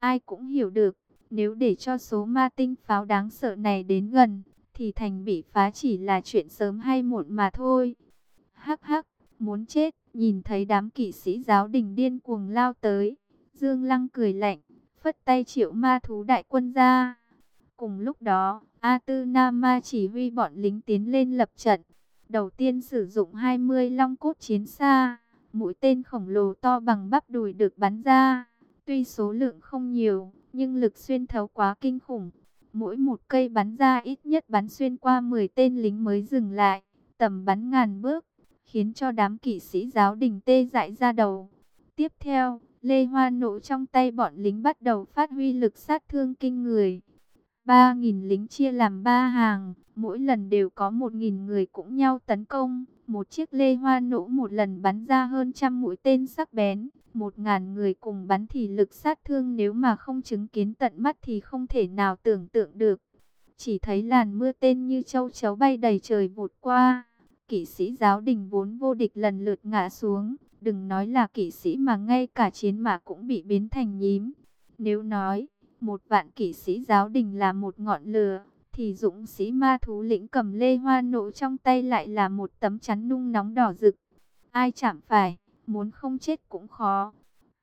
Ai cũng hiểu được, nếu để cho số ma tinh pháo đáng sợ này đến gần, thì thành bị phá chỉ là chuyện sớm hay muộn mà thôi. Hắc hắc, muốn chết, nhìn thấy đám kỵ sĩ giáo đình điên cuồng lao tới. Dương Lăng cười lạnh, phất tay triệu ma thú đại quân ra. Cùng lúc đó, A Tư Nam Ma chỉ huy bọn lính tiến lên lập trận. Đầu tiên sử dụng 20 long cốt chiến xa, mũi tên khổng lồ to bằng bắp đùi được bắn ra. Tuy số lượng không nhiều, nhưng lực xuyên thấu quá kinh khủng. Mỗi một cây bắn ra ít nhất bắn xuyên qua 10 tên lính mới dừng lại, tầm bắn ngàn bước, khiến cho đám kỵ sĩ giáo đình tê dại ra đầu. Tiếp theo, Lê Hoa nổ trong tay bọn lính bắt đầu phát huy lực sát thương kinh người. 3.000 lính chia làm ba hàng, mỗi lần đều có 1.000 người cũng nhau tấn công. Một chiếc lê hoa nổ một lần bắn ra hơn trăm mũi tên sắc bén. Một ngàn người cùng bắn thì lực sát thương nếu mà không chứng kiến tận mắt thì không thể nào tưởng tượng được. Chỉ thấy làn mưa tên như châu chấu bay đầy trời vụt qua. Kỵ sĩ giáo đình vốn vô địch lần lượt ngã xuống. Đừng nói là kỵ sĩ mà ngay cả chiến mã cũng bị biến thành nhím. Nếu nói một vạn kỵ sĩ giáo đình là một ngọn lửa, thì dũng sĩ ma thú lĩnh cầm lê hoa nộ trong tay lại là một tấm chắn nung nóng đỏ rực. Ai chạm phải, muốn không chết cũng khó.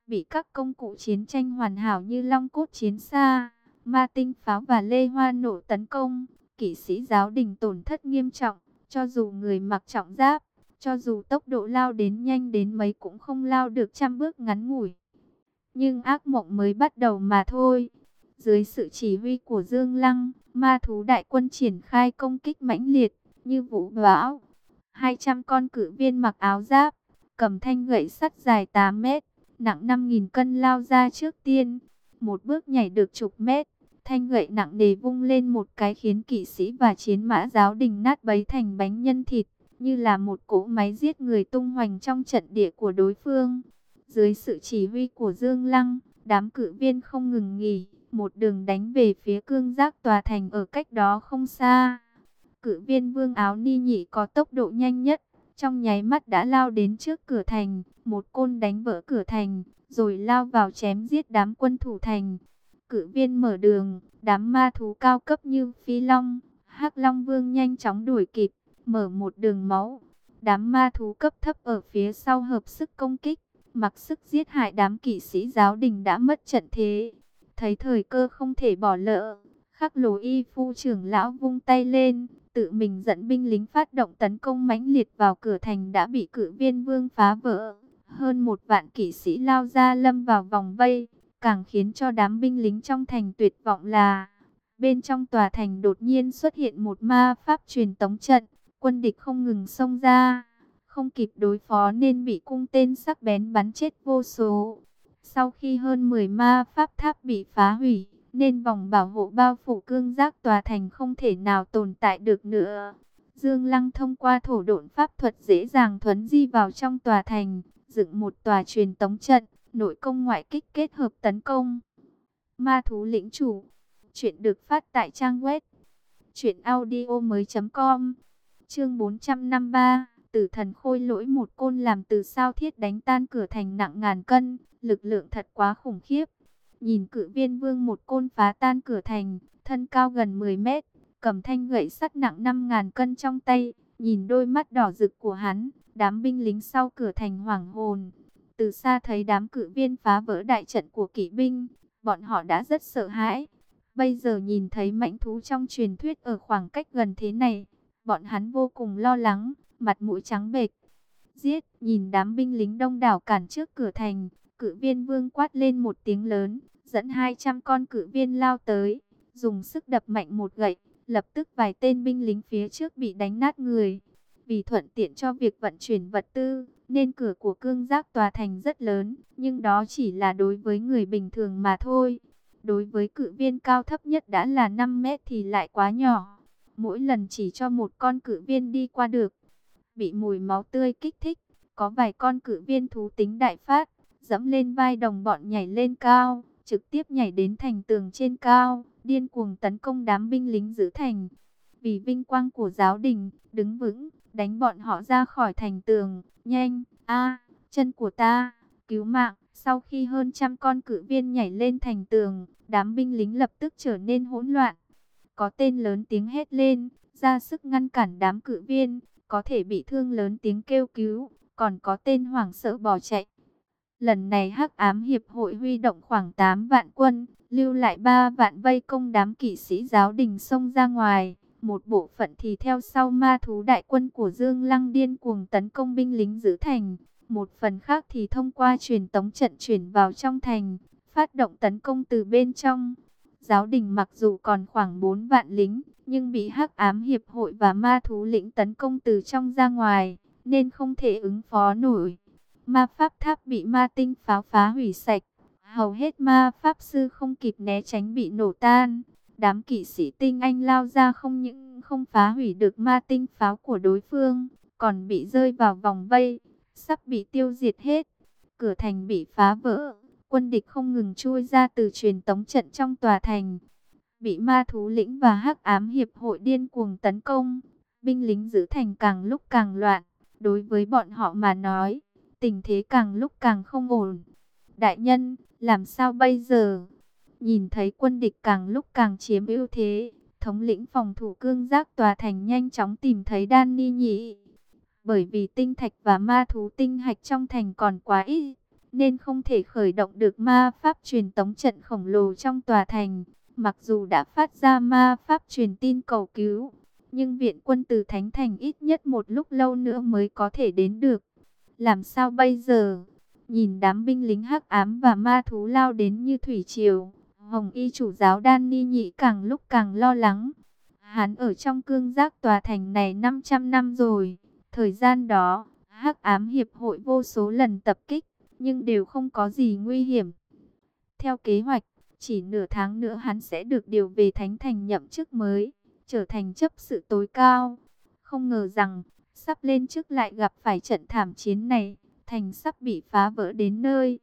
Bị các công cụ chiến tranh hoàn hảo như long cốt chiến xa, ma tinh pháo và lê hoa nổ tấn công, kỵ sĩ giáo đình tổn thất nghiêm trọng, cho dù người mặc trọng giáp, cho dù tốc độ lao đến nhanh đến mấy cũng không lao được trăm bước ngắn ngủi. Nhưng ác mộng mới bắt đầu mà thôi. Dưới sự chỉ huy của Dương Lăng, ma thú đại quân triển khai công kích mãnh liệt, như vũ bão. 200 con cử viên mặc áo giáp, cầm thanh gậy sắt dài 8 mét, nặng 5.000 cân lao ra trước tiên. Một bước nhảy được chục mét, thanh gậy nặng nề vung lên một cái khiến kỵ sĩ và chiến mã giáo đình nát bấy thành bánh nhân thịt, như là một cỗ máy giết người tung hoành trong trận địa của đối phương. Dưới sự chỉ huy của Dương Lăng, đám cử viên không ngừng nghỉ, một đường đánh về phía cương giác tòa thành ở cách đó không xa. cự viên vương áo ni nhị có tốc độ nhanh nhất, trong nháy mắt đã lao đến trước cửa thành, một côn đánh vỡ cửa thành, rồi lao vào chém giết đám quân thủ thành. cự viên mở đường, đám ma thú cao cấp như phi long, hắc long vương nhanh chóng đuổi kịp, mở một đường máu. Đám ma thú cấp thấp ở phía sau hợp sức công kích, mặc sức giết hại đám kỵ sĩ giáo đình đã mất trận thế. Thấy thời cơ không thể bỏ lỡ, khắc lồ y phu trưởng lão vung tay lên, tự mình dẫn binh lính phát động tấn công mãnh liệt vào cửa thành đã bị cử viên vương phá vỡ. Hơn một vạn kỵ sĩ lao ra lâm vào vòng vây, càng khiến cho đám binh lính trong thành tuyệt vọng là bên trong tòa thành đột nhiên xuất hiện một ma pháp truyền tống trận, quân địch không ngừng xông ra, không kịp đối phó nên bị cung tên sắc bén bắn chết vô số. Sau khi hơn 10 ma pháp tháp bị phá hủy, nên vòng bảo hộ bao phủ cương giác tòa thành không thể nào tồn tại được nữa. Dương Lăng thông qua thổ độn pháp thuật dễ dàng thuấn di vào trong tòa thành, dựng một tòa truyền tống trận, nội công ngoại kích kết hợp tấn công. Ma thú lĩnh chủ, chuyện được phát tại trang web truyệnaudiomoi.com. Chương 453, Tử thần khôi lỗi một côn làm từ sao thiết đánh tan cửa thành nặng ngàn cân, lực lượng thật quá khủng khiếp. Nhìn cự viên vương một côn phá tan cửa thành, thân cao gần 10 mét, cầm thanh gậy sắt nặng 5.000 cân trong tay, nhìn đôi mắt đỏ rực của hắn, đám binh lính sau cửa thành hoảng hồn. Từ xa thấy đám cự viên phá vỡ đại trận của kỵ binh, bọn họ đã rất sợ hãi. Bây giờ nhìn thấy mãnh thú trong truyền thuyết ở khoảng cách gần thế này, bọn hắn vô cùng lo lắng, mặt mũi trắng bệch. Giết, nhìn đám binh lính đông đảo cản trước cửa thành, cự viên vương quát lên một tiếng lớn, dẫn 200 con cự viên lao tới, dùng sức đập mạnh một gậy, lập tức vài tên binh lính phía trước bị đánh nát người. Vì thuận tiện cho việc vận chuyển vật tư, nên cửa của cương giác tòa thành rất lớn, nhưng đó chỉ là đối với người bình thường mà thôi. Đối với cự viên cao thấp nhất đã là 5 mét thì lại quá nhỏ. Mỗi lần chỉ cho một con cự viên đi qua được. Bị mùi máu tươi kích thích, có vài con cự viên thú tính đại phát, dẫm lên vai đồng bọn nhảy lên cao, trực tiếp nhảy đến thành tường trên cao, điên cuồng tấn công đám binh lính giữ thành. Vì vinh quang của giáo đình, đứng vững, đánh bọn họ ra khỏi thành tường, nhanh, a chân của ta, cứu mạng, Sau khi hơn trăm con cự viên nhảy lên thành tường, đám binh lính lập tức trở nên hỗn loạn. Có tên lớn tiếng hét lên, ra sức ngăn cản đám cự viên, có thể bị thương lớn tiếng kêu cứu, còn có tên hoảng sợ bỏ chạy. Lần này Hắc Ám Hiệp hội huy động khoảng 8 vạn quân, lưu lại 3 vạn vây công đám kỵ sĩ giáo đình xông ra ngoài. Một bộ phận thì theo sau ma thú đại quân của Dương Lăng điên cuồng tấn công binh lính giữ thành. Một phần khác thì thông qua truyền tống trận chuyển vào trong thành, phát động tấn công từ bên trong. Giáo đình mặc dù còn khoảng 4 vạn lính, nhưng bị hắc ám hiệp hội và ma thú lĩnh tấn công từ trong ra ngoài, nên không thể ứng phó nổi. Ma pháp tháp bị ma tinh pháo phá hủy sạch, hầu hết ma pháp sư không kịp né tránh bị nổ tan. Đám kỵ sĩ tinh anh lao ra không những không phá hủy được ma tinh pháo của đối phương, còn bị rơi vào vòng vây, sắp bị tiêu diệt hết. Cửa thành bị phá vỡ, quân địch không ngừng chui ra từ truyền tống trận trong tòa thành. Bị ma thú lĩnh và hắc ám hiệp hội điên cuồng tấn công, binh lính giữ thành càng lúc càng loạn. Đối với bọn họ mà nói, tình thế càng lúc càng không ổn. Đại nhân, làm sao bây giờ? Nhìn thấy quân địch càng lúc càng chiếm ưu thế, thống lĩnh phòng thủ cương giác tòa thành nhanh chóng tìm thấy Đan Ni Nhị. Bởi vì tinh thạch và ma thú tinh hạch trong thành còn quá ít, nên không thể khởi động được ma pháp truyền tống trận khổng lồ trong tòa thành. Mặc dù đã phát ra ma pháp truyền tin cầu cứu, nhưng viện quân từ Thánh Thành ít nhất một lúc lâu nữa mới có thể đến được. Làm sao bây giờ? Nhìn đám binh lính hắc ám và ma thú lao đến như thủy triều, Hồng y chủ giáo Đan Ni Nhị càng lúc càng lo lắng. Hắn ở trong cương giác tòa thành này 500 năm rồi. Thời gian đó, hắc ám hiệp hội vô số lần tập kích, nhưng đều không có gì nguy hiểm. Theo kế hoạch, chỉ nửa tháng nữa hắn sẽ được điều về Thánh Thành nhậm chức mới, trở thành chấp sự tối cao. Không ngờ rằng, sắp lên chức lại gặp phải trận thảm chiến này, thành sắp bị phá vỡ đến nơi.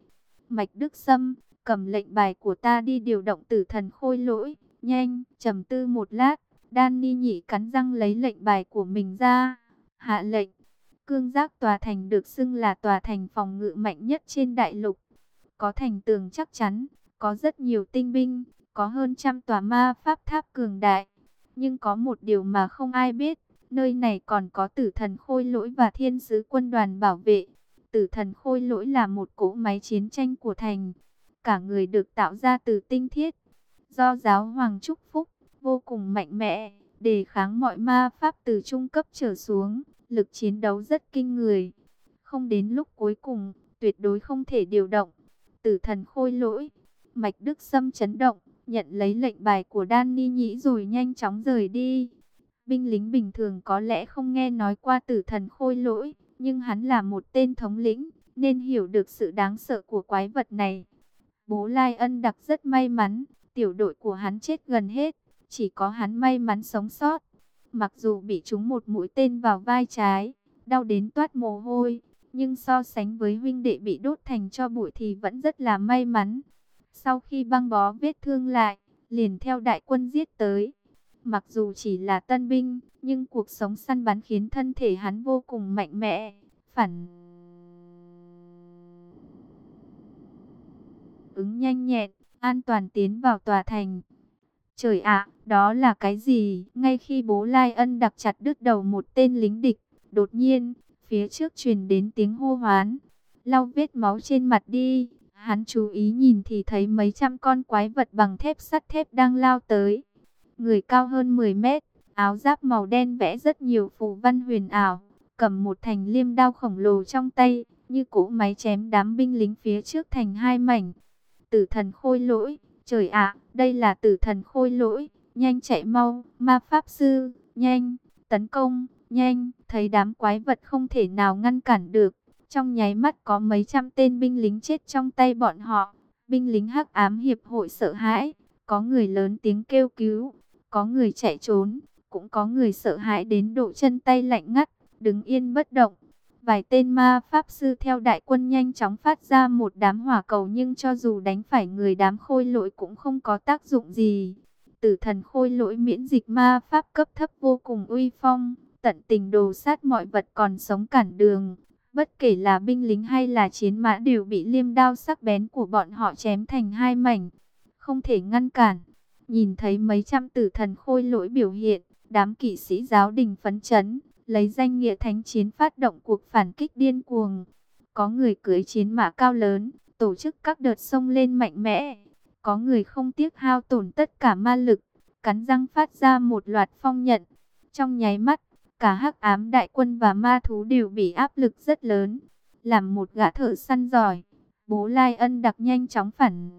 Mạch Đức Sâm, cầm lệnh bài của ta đi điều động tử thần khôi lỗi, nhanh, trầm tư một lát, Đan Ni nhị cắn răng lấy lệnh bài của mình ra, hạ lệnh. Cương giác tòa thành được xưng là tòa thành phòng ngự mạnh nhất trên đại lục. Có thành tường chắc chắn, có rất nhiều tinh binh, có hơn trăm tòa ma pháp tháp cường đại. Nhưng có một điều mà không ai biết, nơi này còn có tử thần khôi lỗi và thiên sứ quân đoàn bảo vệ. Tử thần khôi lỗi là một cỗ máy chiến tranh của thành. Cả người được tạo ra từ tinh thiết. Do giáo hoàng chúc phúc, vô cùng mạnh mẽ, đề kháng mọi ma pháp từ trung cấp trở xuống. Lực chiến đấu rất kinh người. Không đến lúc cuối cùng, tuyệt đối không thể điều động. Tử thần khôi lỗi, mạch đức Sâm chấn động, nhận lấy lệnh bài của Đan Ni Nhĩ rồi nhanh chóng rời đi. Binh lính bình thường có lẽ không nghe nói qua tử thần khôi lỗi, nhưng hắn là một tên thống lĩnh, nên hiểu được sự đáng sợ của quái vật này. Bố Lai Ân đặc rất may mắn, tiểu đội của hắn chết gần hết, chỉ có hắn may mắn sống sót. Mặc dù bị trúng một mũi tên vào vai trái, đau đến toát mồ hôi, nhưng so sánh với huynh đệ bị đốt thành cho bụi thì vẫn rất là may mắn. Sau khi băng bó vết thương lại, liền theo đại quân giết tới. Mặc dù chỉ là tân binh, nhưng cuộc sống săn bắn khiến thân thể hắn vô cùng mạnh mẽ, phản ứng nhanh nhẹn, an toàn tiến vào tòa thành. Trời ạ, đó là cái gì? Ngay khi bố Lai Ân đặc chặt đứt đầu một tên lính địch, đột nhiên, phía trước truyền đến tiếng hô hoán. Lau vết máu trên mặt đi, hắn chú ý nhìn thì thấy mấy trăm con quái vật bằng thép sắt thép đang lao tới. Người cao hơn 10 mét, áo giáp màu đen vẽ rất nhiều phù văn huyền ảo, cầm một thành liêm đao khổng lồ trong tay, như cỗ máy chém đám binh lính phía trước thành hai mảnh. Tử thần khôi lỗi, trời ạ, đây là tử thần khôi lỗi, nhanh chạy mau, ma pháp sư, nhanh, tấn công, nhanh, thấy đám quái vật không thể nào ngăn cản được. Trong nháy mắt có mấy trăm tên binh lính chết trong tay bọn họ, binh lính hắc ám hiệp hội sợ hãi, có người lớn tiếng kêu cứu, có người chạy trốn, cũng có người sợ hãi đến độ chân tay lạnh ngắt, đứng yên bất động. Vài tên ma pháp sư theo đại quân nhanh chóng phát ra một đám hỏa cầu nhưng cho dù đánh phải người đám khôi lỗi cũng không có tác dụng gì. Tử thần khôi lỗi miễn dịch ma pháp cấp thấp vô cùng uy phong, tận tình đồ sát mọi vật còn sống cản đường. Bất kể là binh lính hay là chiến mã đều bị liêm đao sắc bén của bọn họ chém thành hai mảnh. Không thể ngăn cản. Nhìn thấy mấy trăm tử thần khôi lỗi biểu hiện, đám kỵ sĩ giáo đình phấn chấn, lấy danh nghĩa thánh chiến phát động cuộc phản kích điên cuồng. Có người cưới chiến mã cao lớn, tổ chức các đợt sông lên mạnh mẽ. Có người không tiếc hao tổn tất cả ma lực, cắn răng phát ra một loạt phong nhận. Trong nháy mắt, cả hắc ám đại quân và ma thú đều bị áp lực rất lớn. Làm một gã thợ săn giỏi, bố Lai Ân đặc nhanh chóng phản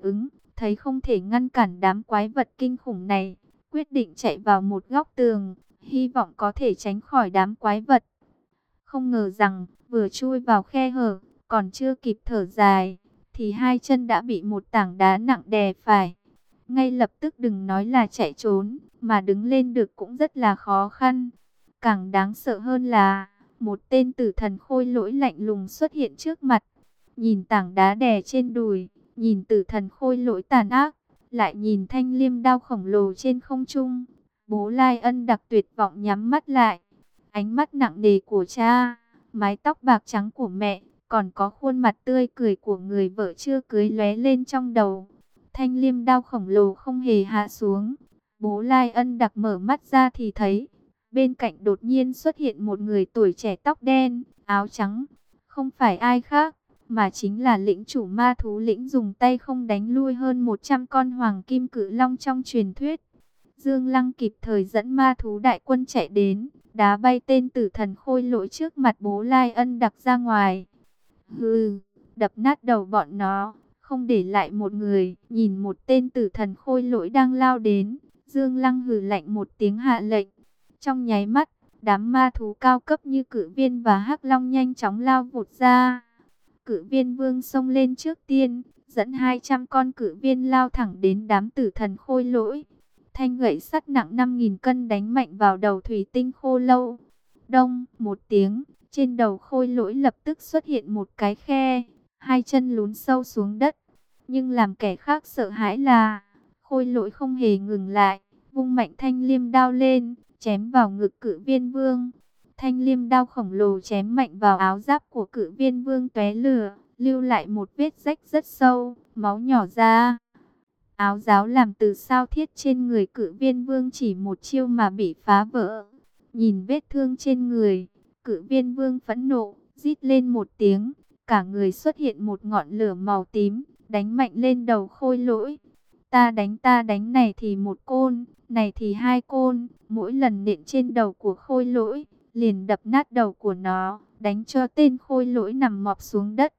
ứng, thấy không thể ngăn cản đám quái vật kinh khủng này, quyết định chạy vào một góc tường, hy vọng có thể tránh khỏi đám quái vật. Không ngờ rằng, vừa chui vào khe hở, còn chưa kịp thở dài, thì hai chân đã bị một tảng đá nặng đè phải. Ngay lập tức đừng nói là chạy trốn, mà đứng lên được cũng rất là khó khăn. Càng đáng sợ hơn là, một tên tử thần khôi lỗi lạnh lùng xuất hiện trước mặt. Nhìn tảng đá đè trên đùi, nhìn tử thần khôi lỗi tàn ác, lại nhìn thanh liêm đao khổng lồ trên không trung. Bố Lai Ân đặc tuyệt vọng nhắm mắt lại. Ánh mắt nặng nề của cha, mái tóc bạc trắng của mẹ, còn có khuôn mặt tươi cười của người vợ chưa cưới lóe lên trong đầu. Thanh liêm đao khổng lồ không hề hạ xuống. Bố Lai Ân đặc mở mắt ra thì thấy, bên cạnh đột nhiên xuất hiện một người tuổi trẻ tóc đen, áo trắng. Không phải ai khác, mà chính là lĩnh chủ ma thú lĩnh dùng tay không đánh lui hơn 100 con hoàng kim cử long trong truyền thuyết. Dương Lăng kịp thời dẫn ma thú đại quân chạy đến, đá bay tên tử thần khôi lỗi trước mặt bố Lai Ân đặc ra ngoài. Hừ, đập nát đầu bọn nó, không để lại một người, nhìn một tên tử thần khôi lỗi đang lao đến, Dương Lăng hừ lạnh một tiếng hạ lệnh. Trong nháy mắt, đám ma thú cao cấp như cử viên và hắc long nhanh chóng lao vụt ra. Cử viên vương xông lên trước tiên, dẫn 200 con cử viên lao thẳng đến đám tử thần khôi lỗi. Thanh gậy sắt nặng 5.000 cân đánh mạnh vào đầu thủy tinh khô lâu. Đông, một tiếng, trên đầu khôi lỗi lập tức xuất hiện một cái khe, hai chân lún sâu xuống đất. Nhưng làm kẻ khác sợ hãi là, khôi lỗi không hề ngừng lại, vung mạnh thanh liêm đao lên, chém vào ngực cự viên vương. Thanh liêm đao khổng lồ chém mạnh vào áo giáp của cự viên vương tóe lửa, lưu lại một vết rách rất sâu, máu nhỏ ra. Áo giáo làm từ sao thiết trên người cự viên vương chỉ một chiêu mà bị phá vỡ. Nhìn vết thương trên người, cự viên vương phẫn nộ, rít lên một tiếng, cả người xuất hiện một ngọn lửa màu tím, đánh mạnh lên đầu khôi lỗi. Ta đánh ta đánh này thì một côn, này thì hai côn, mỗi lần nện trên đầu của khôi lỗi, liền đập nát đầu của nó, đánh cho tên khôi lỗi nằm mọp xuống đất.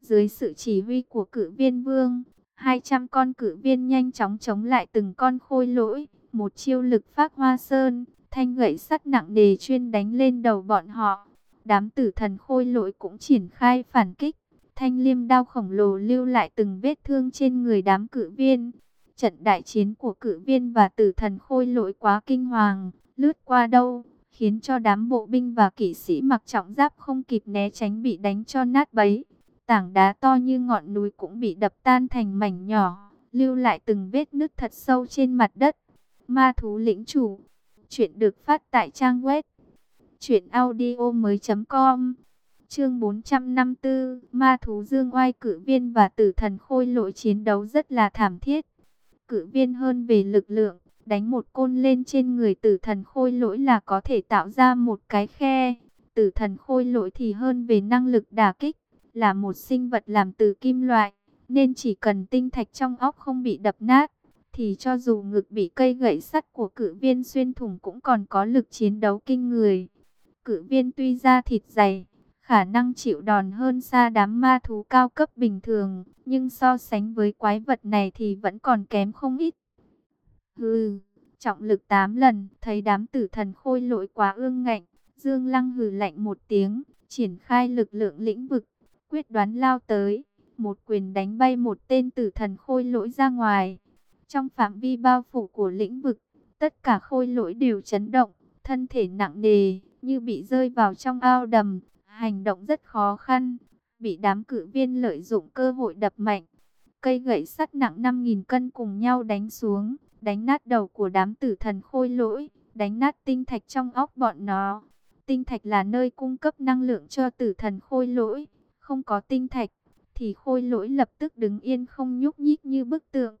Dưới sự chỉ huy của cử viên vương, 200 con cử viên nhanh chóng chống lại từng con khôi lỗi, một chiêu lực phát hoa sơn, thanh gậy sắt nặng đề chuyên đánh lên đầu bọn họ. Đám tử thần khôi lỗi cũng triển khai phản kích, thanh liêm đao khổng lồ lưu lại từng vết thương trên người đám cử viên. Trận đại chiến của cử viên và tử thần khôi lỗi quá kinh hoàng, lướt qua đâu, khiến cho đám bộ binh và kỵ sĩ mặc trọng giáp không kịp né tránh bị đánh cho nát bấy. Tảng đá to như ngọn núi cũng bị đập tan thành mảnh nhỏ, lưu lại từng vết nứt thật sâu trên mặt đất. Ma thú lĩnh chủ. Chuyện được phát tại trang web truyệnaudiomoi.com. Chương 454, Ma thú Dương Oai cử viên và tử thần khôi lỗi chiến đấu rất là thảm thiết. Cử viên hơn về lực lượng, đánh một côn lên trên người tử thần khôi lỗi là có thể tạo ra một cái khe. Tử thần khôi lỗi thì hơn về năng lực đả kích, là một sinh vật làm từ kim loại, nên chỉ cần tinh thạch trong óc không bị đập nát, thì cho dù ngực bị cây gậy sắt của cử viên xuyên thủng cũng còn có lực chiến đấu kinh người cự viên tuy ra thịt dày, khả năng chịu đòn hơn xa đám ma thú cao cấp bình thường, nhưng so sánh với quái vật này thì vẫn còn kém không ít. Hừ, trọng lực 8 lần, thấy đám tử thần khôi lỗi quá ương ngạnh, Dương Lăng hừ lạnh một tiếng, triển khai lực lượng lĩnh vực, quyết đoán lao tới, một quyền đánh bay một tên tử thần khôi lỗi ra ngoài. Trong phạm vi bao phủ của lĩnh vực, tất cả khôi lỗi đều chấn động, thân thể nặng nề, như bị rơi vào trong ao đầm, hành động rất khó khăn, bị đám cử viên lợi dụng cơ hội đập mạnh. Cây gậy sắt nặng 5.000 cân cùng nhau đánh xuống, đánh nát đầu của đám tử thần khôi lỗi, đánh nát tinh thạch trong óc bọn nó. Tinh thạch là nơi cung cấp năng lượng cho tử thần khôi lỗi. Không có tinh thạch, thì khôi lỗi lập tức đứng yên không nhúc nhích như bức tượng.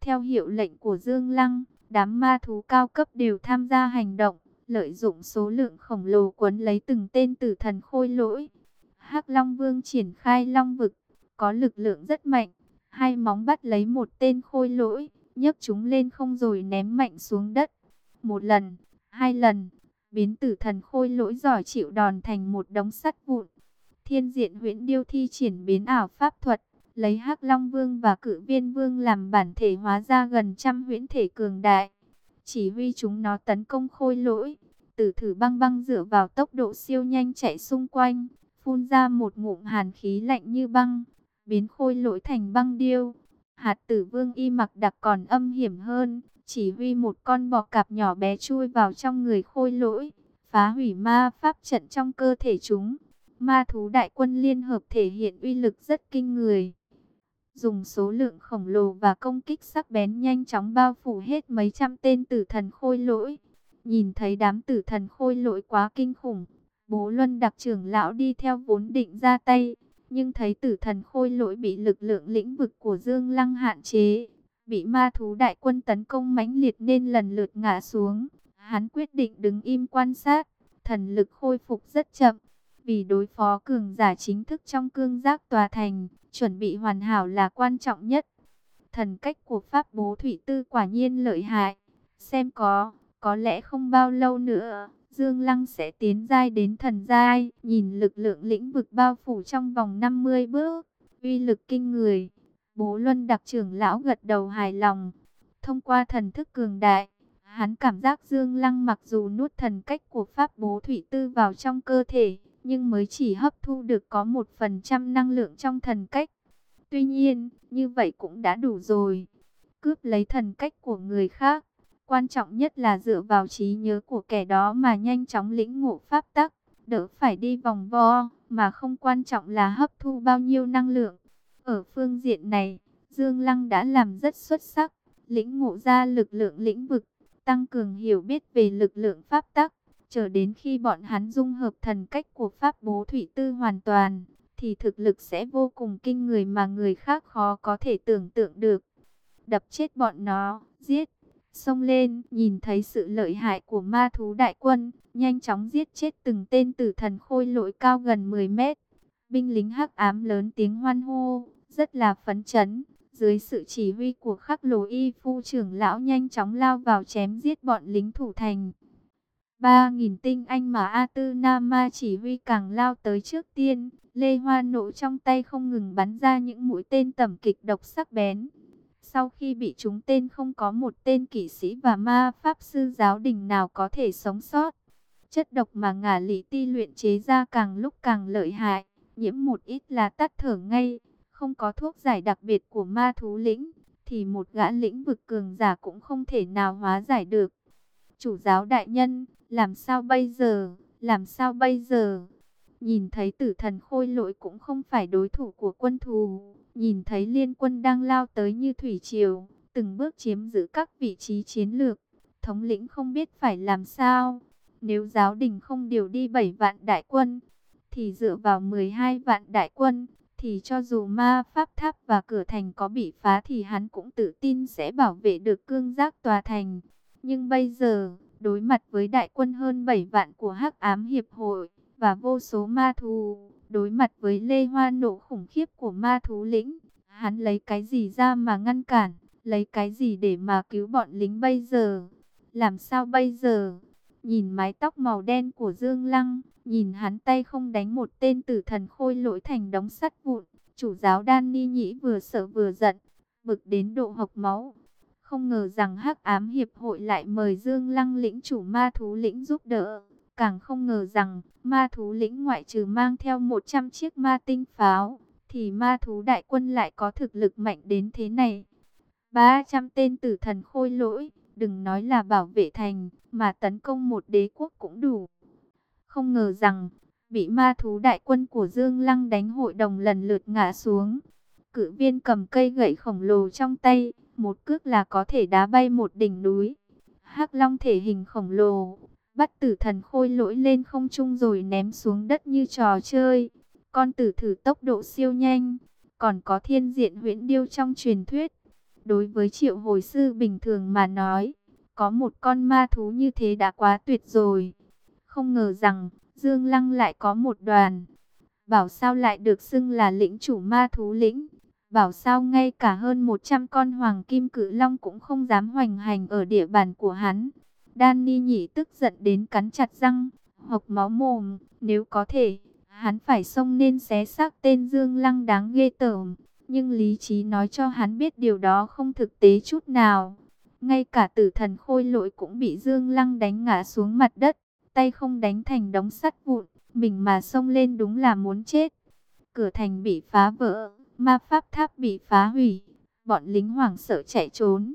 Theo hiệu lệnh của Dương Lăng, đám ma thú cao cấp đều tham gia hành động, lợi dụng số lượng khổng lồ quấn lấy từng tên tử thần khôi lỗi. hắc Long Vương triển khai long vực, có lực lượng rất mạnh, hai móng bắt lấy một tên khôi lỗi, nhấc chúng lên không rồi ném mạnh xuống đất. Một lần, hai lần, biến tử thần khôi lỗi giỏi chịu đòn thành một đống sắt vụn. Thiên diện huyễn điêu thi triển biến ảo pháp thuật, lấy hắc Long Vương và cự viên Vương làm bản thể hóa ra gần trăm huyễn thể cường đại. Chỉ huy chúng nó tấn công khôi lỗi, tử thử băng băng dựa vào tốc độ siêu nhanh chạy xung quanh, phun ra một ngụm hàn khí lạnh như băng, biến khôi lỗi thành băng điêu. Hạt tử vương y mặc đặc còn âm hiểm hơn, chỉ huy một con bò cạp nhỏ bé chui vào trong người khôi lỗi, phá hủy ma pháp trận trong cơ thể chúng. Ma thú đại quân liên hợp thể hiện uy lực rất kinh người. Dùng số lượng khổng lồ và công kích sắc bén nhanh chóng bao phủ hết mấy trăm tên tử thần khôi lỗi. Nhìn thấy đám tử thần khôi lỗi quá kinh khủng, bố luân đặc trưởng lão đi theo vốn định ra tay. Nhưng thấy tử thần khôi lỗi bị lực lượng lĩnh vực của Dương Lăng hạn chế, bị ma thú đại quân tấn công mãnh liệt nên lần lượt ngã xuống. Hắn quyết định đứng im quan sát, thần lực khôi phục rất chậm. Vì đối phó cường giả chính thức trong cương giác tòa thành, chuẩn bị hoàn hảo là quan trọng nhất. Thần cách của Pháp Bố Thủy Tư quả nhiên lợi hại. Xem có, có lẽ không bao lâu nữa, Dương Lăng sẽ tiến giai đến thần giai. Nhìn lực lượng lĩnh vực bao phủ trong vòng 50 bước, uy lực kinh người. Bố Luân đặc trưởng lão gật đầu hài lòng. Thông qua thần thức cường đại, hắn cảm giác Dương Lăng mặc dù nuốt thần cách của Pháp Bố Thủy Tư vào trong cơ thể, nhưng mới chỉ hấp thu được có một phần trăm năng lượng trong thần cách. Tuy nhiên, như vậy cũng đã đủ rồi. Cướp lấy thần cách của người khác, quan trọng nhất là dựa vào trí nhớ của kẻ đó mà nhanh chóng lĩnh ngộ pháp tắc, đỡ phải đi vòng vo, mà không quan trọng là hấp thu bao nhiêu năng lượng. Ở phương diện này, Dương Lăng đã làm rất xuất sắc, lĩnh ngộ ra lực lượng lĩnh vực, tăng cường hiểu biết về lực lượng pháp tắc, Chờ đến khi bọn hắn dung hợp thần cách của Pháp Bố Thủy Tư hoàn toàn, thì thực lực sẽ vô cùng kinh người mà người khác khó có thể tưởng tượng được. Đập chết bọn nó, giết, xông lên, nhìn thấy sự lợi hại của ma thú đại quân, nhanh chóng giết chết từng tên tử thần khôi lỗi cao gần 10 mét. Binh lính hắc ám lớn tiếng hoan hô, rất là phấn chấn. Dưới sự chỉ huy của khắc lồ y phu trưởng lão nhanh chóng lao vào chém giết bọn lính thủ thành. Ba nghìn tinh anh mà A Tư Nam Ma chỉ huy càng lao tới trước tiên, Lê Hoa nộ trong tay không ngừng bắn ra những mũi tên tầm kịch độc sắc bén. Sau khi bị trúng tên không có một tên kỵ sĩ và ma pháp sư giáo đình nào có thể sống sót. Chất độc mà ngả lý ti luyện chế ra càng lúc càng lợi hại, nhiễm một ít là tắt thở ngay, không có thuốc giải đặc biệt của ma thú lĩnh, thì một gã lĩnh vực cường giả cũng không thể nào hóa giải được. Chủ giáo đại nhân, làm sao bây giờ? Làm sao bây giờ? Nhìn thấy tử thần khôi lỗi cũng không phải đối thủ của quân thù. Nhìn thấy liên quân đang lao tới như thủy triều, từng bước chiếm giữ các vị trí chiến lược. Thống lĩnh không biết phải làm sao. Nếu giáo đình không điều đi 7 vạn đại quân, thì dựa vào 12 vạn đại quân, thì cho dù ma pháp tháp và cửa thành có bị phá thì hắn cũng tự tin sẽ bảo vệ được cương giác tòa thành. Nhưng bây giờ, đối mặt với đại quân hơn 7 vạn của Hắc Ám Hiệp hội và vô số ma thú, đối mặt với lê hoa nổ khủng khiếp của ma thú lĩnh, hắn lấy cái gì ra mà ngăn cản, lấy cái gì để mà cứu bọn lính bây giờ? Làm sao bây giờ? Nhìn mái tóc màu đen của Dương Lăng, nhìn hắn tay không đánh một tên tử thần khôi lỗi thành đống sắt vụn, chủ giáo Đan Ni Nhĩ vừa sợ vừa giận, bực đến độ hộc máu. Không ngờ rằng hắc ám hiệp hội lại mời Dương Lăng lĩnh chủ ma thú lĩnh giúp đỡ. Càng không ngờ rằng ma thú lĩnh ngoại trừ mang theo 100 chiếc ma tinh pháo, thì ma thú đại quân lại có thực lực mạnh đến thế này. 300 tên tử thần khôi lỗi, đừng nói là bảo vệ thành, mà tấn công một đế quốc cũng đủ. Không ngờ rằng, bị ma thú đại quân của Dương Lăng đánh hội đồng lần lượt ngã xuống. Cự viên cầm cây gậy khổng lồ trong tay, một cước là có thể đá bay một đỉnh núi. hắc long thể hình khổng lồ, bắt tử thần khôi lỗi lên không trung rồi ném xuống đất như trò chơi. Con tử thử tốc độ siêu nhanh, còn có thiên diện huyễn điêu trong truyền thuyết. Đối với triệu hồi sư bình thường mà nói, có một con ma thú như thế đã quá tuyệt rồi. Không ngờ rằng, Dương Lăng lại có một đoàn. Bảo sao lại được xưng là lĩnh chủ ma thú lĩnh. Bảo sao ngay cả hơn 100 con hoàng kim cự long cũng không dám hoành hành ở địa bàn của hắn. Danny nhị tức giận đến cắn chặt răng, hộc máu mồm, nếu có thể, hắn phải xông nên xé xác tên Dương Lăng đáng ghê tởm. Nhưng lý trí nói cho hắn biết điều đó không thực tế chút nào. Ngay cả tử thần khôi lỗi cũng bị Dương Lăng đánh ngã xuống mặt đất, tay không đánh thành đống sắt vụn, mình mà xông lên đúng là muốn chết. Cửa thành bị phá vỡ, ma pháp tháp bị phá hủy, bọn lính hoảng sợ chạy trốn.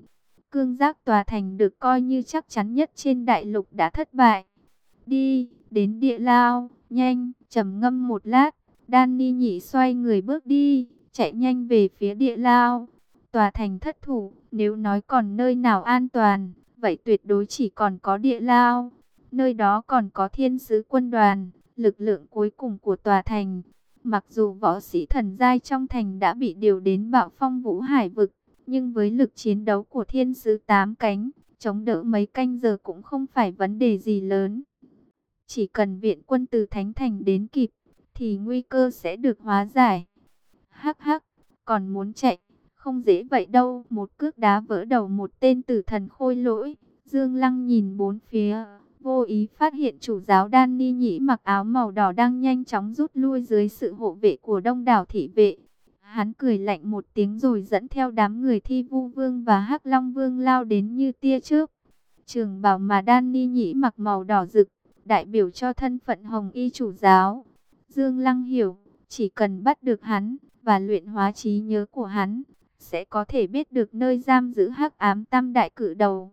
Cương giác tòa thành được coi như chắc chắn nhất trên đại lục đã thất bại. Đi, đến địa lao, nhanh, trầm ngâm một lát, Danny nhị xoay người bước đi, chạy nhanh về phía địa lao. Tòa thành thất thủ, nếu nói còn nơi nào an toàn, vậy tuyệt đối chỉ còn có địa lao. Nơi đó còn có thiên sứ quân đoàn, lực lượng cuối cùng của tòa thành. Mặc dù võ sĩ thần giai trong thành đã bị điều đến bạo phong vũ hải vực, nhưng với lực chiến đấu của thiên sứ tám cánh, chống đỡ mấy canh giờ cũng không phải vấn đề gì lớn. Chỉ cần viện quân từ Thánh Thành đến kịp, thì nguy cơ sẽ được hóa giải. Hắc hắc, còn muốn chạy, không dễ vậy đâu. Một cước đá vỡ đầu một tên tử thần khôi lỗi. Dương Lăng nhìn bốn phía, vô ý phát hiện chủ giáo Đan Ni Nhĩ mặc áo màu đỏ đang nhanh chóng rút lui dưới sự hộ vệ của đông đảo thị vệ. Hắn cười lạnh một tiếng rồi dẫn theo đám người thi vu vương và hắc long vương lao đến như tia trước. Trường bảo mà Đan Ni Nhĩ mặc màu đỏ rực, đại biểu cho thân phận hồng y chủ giáo. Dương Lăng hiểu, chỉ cần bắt được hắn và luyện hóa trí nhớ của hắn, sẽ có thể biết được nơi giam giữ hắc ám tam đại cử đầu.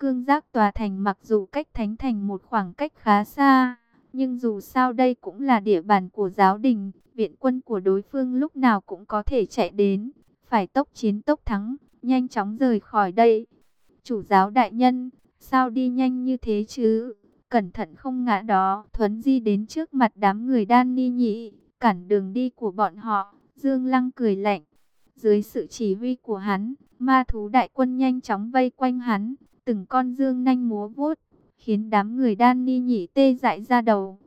Cương giác tòa thành mặc dù cách thánh thành một khoảng cách khá xa, nhưng dù sao đây cũng là địa bàn của giáo đình, viện quân của đối phương lúc nào cũng có thể chạy đến, phải tốc chiến tốc thắng, nhanh chóng rời khỏi đây. Chủ giáo đại nhân, sao đi nhanh như thế chứ? Cẩn thận không ngã đó, thuấn di đến trước mặt đám người đan ni nhị, cản đường đi của bọn họ. Dương Lăng cười lạnh, dưới sự chỉ huy của hắn, ma thú đại quân nhanh chóng vây quanh hắn, từng con dương nhanh múa vuốt, khiến đám người đan ni nhị tê dại ra đầu.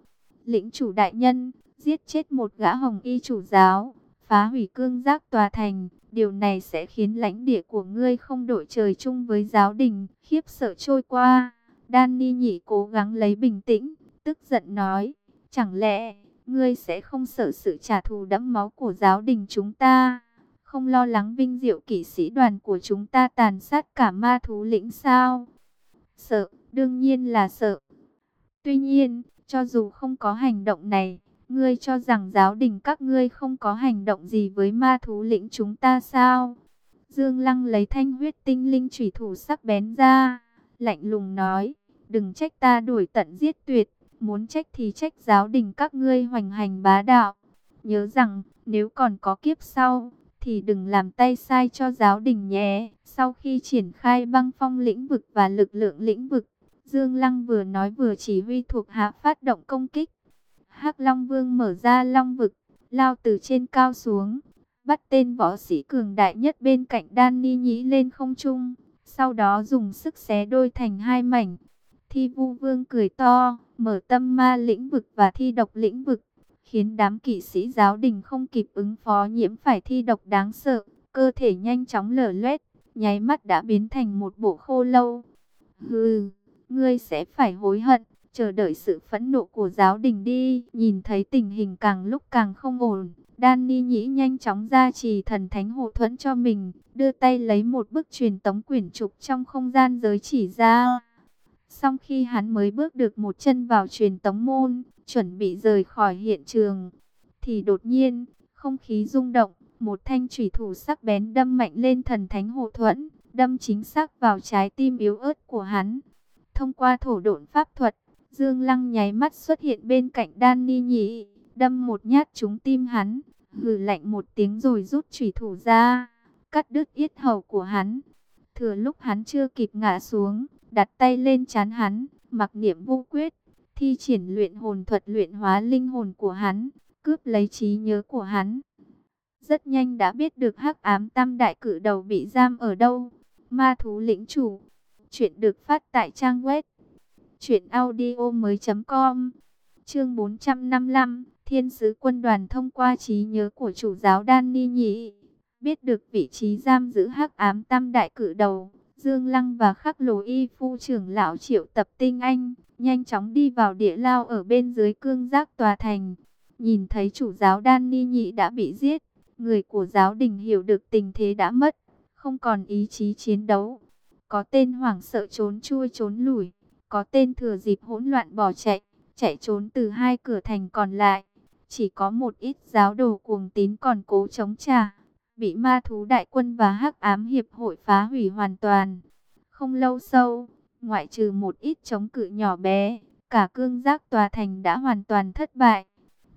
Lĩnh chủ đại nhân, giết chết một gã hồng y chủ giáo, phá hủy cương giác tòa thành, điều này sẽ khiến lãnh địa của ngươi không đổi trời chung với giáo đình, khiếp sợ trôi qua. Đan ni nhị cố gắng lấy bình tĩnh, tức giận nói, chẳng lẽ ngươi sẽ không sợ sự trả thù đẫm máu của giáo đình chúng ta? Không lo lắng vinh diệu kỵ sĩ đoàn của chúng ta tàn sát cả ma thú lĩnh sao? Sợ, đương nhiên là sợ. Tuy nhiên, cho dù không có hành động này, ngươi cho rằng giáo đình các ngươi không có hành động gì với ma thú lĩnh chúng ta sao? Dương Lăng lấy thanh huyết tinh linh chủy thủ sắc bén ra, lạnh lùng nói, đừng trách ta đuổi tận giết tuyệt, muốn trách thì trách giáo đình các ngươi hoành hành bá đạo. Nhớ rằng, nếu còn có kiếp sau, thì đừng làm tay sai cho giáo đình nhé. Sau khi triển khai băng phong lĩnh vực và lực lượng lĩnh vực, Dương Lăng vừa nói vừa chỉ huy thuộc hạ phát động công kích. hắc Long Vương mở ra long vực, lao từ trên cao xuống, bắt tên võ sĩ cường đại nhất bên cạnh Đan Ni Nhĩ lên không trung, sau đó dùng sức xé đôi thành hai mảnh. Thi Vu Vương cười to, mở tâm ma lĩnh vực và thi độc lĩnh vực, khiến đám kỵ sĩ giáo đình không kịp ứng phó nhiễm phải thi độc đáng sợ, cơ thể nhanh chóng lở loét, nháy mắt đã biến thành một bộ khô lâu. Hừ, ngươi sẽ phải hối hận, chờ đợi sự phẫn nộ của giáo đình đi. Nhìn thấy tình hình càng lúc càng không ổn, Danny nhĩ nhanh chóng ra trì thần thánh hộ thuẫn cho mình, đưa tay lấy một bức truyền tống quyển trục trong không gian giới chỉ ra. Xong khi hắn mới bước được một chân vào truyền tống môn, chuẩn bị rời khỏi hiện trường, thì đột nhiên, không khí rung động, một thanh thủy thủ sắc bén đâm mạnh lên thần thánh hộ thuẫn, đâm chính xác vào trái tim yếu ớt của hắn. Thông qua thổ độn pháp thuật, Dương Lăng nháy mắt xuất hiện bên cạnh Đan Ni Nhị, đâm một nhát trúng tim hắn, hừ lạnh một tiếng rồi rút thủy thủ ra, cắt đứt yết hầu của hắn. Thừa lúc hắn chưa kịp ngã xuống, đặt tay lên chán hắn, mặc niệm vô quyết, thi triển luyện hồn thuật luyện hóa linh hồn của hắn, cướp lấy trí nhớ của hắn. Rất nhanh đã biết được hắc ám tam đại cử đầu bị giam ở đâu. Ma thú lĩnh chủ. Chuyện được phát tại trang web. Chuyện audio mới com. Chương 455. Thiên sứ quân đoàn thông qua trí nhớ của chủ giáo Đan Ni Nhị. Biết được vị trí giam giữ hắc ám tam đại cử đầu. Dương Lăng và khắc lồ y phu trưởng lão triệu tập tinh anh. Nhanh chóng đi vào địa lao ở bên dưới cương giác tòa thành. Nhìn thấy chủ giáo Đan Ni Nhị đã bị giết Người của giáo đình hiểu được tình thế đã mất, không còn ý chí chiến đấu. Có tên hoảng sợ trốn chui trốn lùi, có tên thừa dịp hỗn loạn bỏ chạy, chạy trốn từ hai cửa thành còn lại. Chỉ có một ít giáo đồ cuồng tín còn cố chống trả, bị ma thú đại quân và hắc ám hiệp hội phá hủy hoàn toàn. Không lâu sau, ngoại trừ một ít chống cự nhỏ bé, cả cương giác tòa thành đã hoàn toàn thất bại.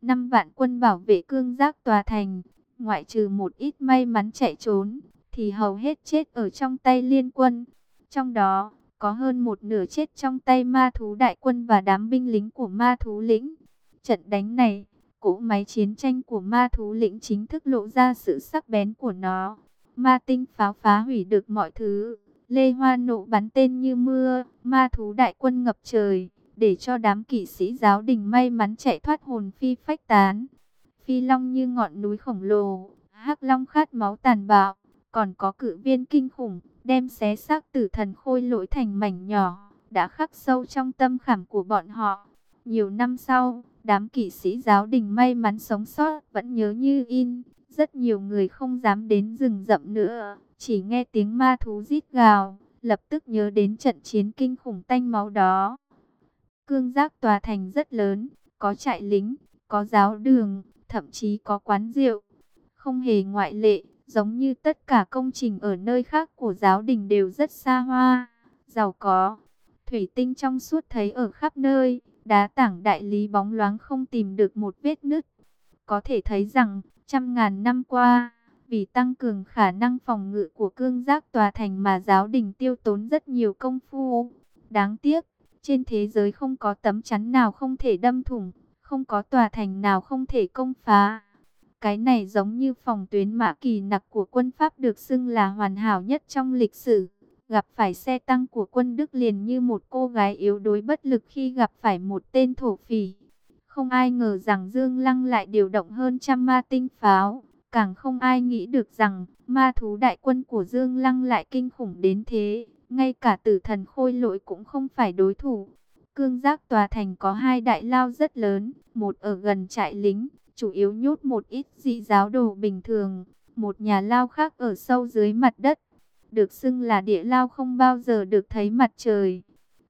Năm vạn quân bảo vệ cương giác tòa thành, ngoại trừ một ít may mắn chạy trốn, thì hầu hết chết ở trong tay liên quân. Trong đó, có hơn một nửa chết trong tay ma thú đại quân và đám binh lính của ma thú lĩnh. Trận đánh này, cỗ máy chiến tranh của ma thú lĩnh chính thức lộ ra sự sắc bén của nó. Ma tinh pháo phá hủy được mọi thứ. Lê Hoa nộ bắn tên như mưa, ma thú đại quân ngập trời, để cho đám kỵ sĩ giáo đình may mắn chạy thoát hồn phi phách tán. Phi long như ngọn núi khổng lồ, hắc long khát máu tàn bạo, còn có cự viên kinh khủng, đem xé xác tử thần khôi lỗi thành mảnh nhỏ, đã khắc sâu trong tâm khảm của bọn họ. Nhiều năm sau, đám kỵ sĩ giáo đình may mắn sống sót vẫn nhớ như in, rất nhiều người không dám đến rừng rậm nữa, chỉ nghe tiếng ma thú rít gào, lập tức nhớ đến trận chiến kinh khủng tanh máu đó. Cương giác tòa thành rất lớn, có trại lính, có giáo đường, thậm chí có quán rượu. Không hề ngoại lệ, giống như tất cả công trình ở nơi khác của giáo đình đều rất xa hoa, giàu có. Thủy tinh trong suốt thấy ở khắp nơi, đá tảng đại lý bóng loáng không tìm được một vết nứt. Có thể thấy rằng, trăm ngàn năm qua, vì tăng cường khả năng phòng ngự của cương giác tòa thành mà giáo đình tiêu tốn rất nhiều công phu. Đáng tiếc, trên thế giới không có tấm chắn nào không thể đâm thủng không có tòa thành nào không thể công phá. Cái này giống như phòng tuyến mã kỳ nặc của quân Pháp được xưng là hoàn hảo nhất trong lịch sử. Gặp phải xe tăng của quân Đức liền như một cô gái yếu đuối bất lực khi gặp phải một tên thổ phỉ. Không ai ngờ rằng Dương Lăng lại điều động hơn trăm ma tinh pháo. Càng không ai nghĩ được rằng ma thú đại quân của Dương Lăng lại kinh khủng đến thế. Ngay cả tử thần khôi lỗi cũng không phải đối thủ. Cương giác tòa thành có hai đại lao rất lớn, một ở gần trại lính, chủ yếu nhốt một ít dị giáo đồ bình thường, một nhà lao khác ở sâu dưới mặt đất, được xưng là địa lao không bao giờ được thấy mặt trời.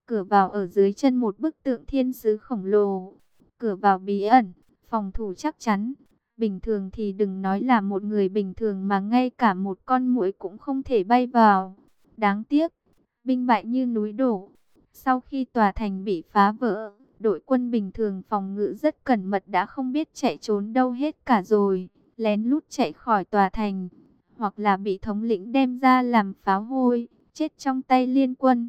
Cửa vào ở dưới chân một bức tượng thiên sứ khổng lồ, cửa vào bí ẩn, phòng thủ chắc chắn. Bình thường thì đừng nói là một người bình thường mà ngay cả một con muỗi cũng không thể bay vào. Đáng tiếc, binh bại như núi đổ sau khi tòa thành bị phá vỡ, đội quân bình thường phòng ngự rất cẩn mật đã không biết chạy trốn đâu hết cả rồi, lén lút chạy khỏi tòa thành, hoặc là bị thống lĩnh đem ra làm pháo hôi, chết trong tay liên quân.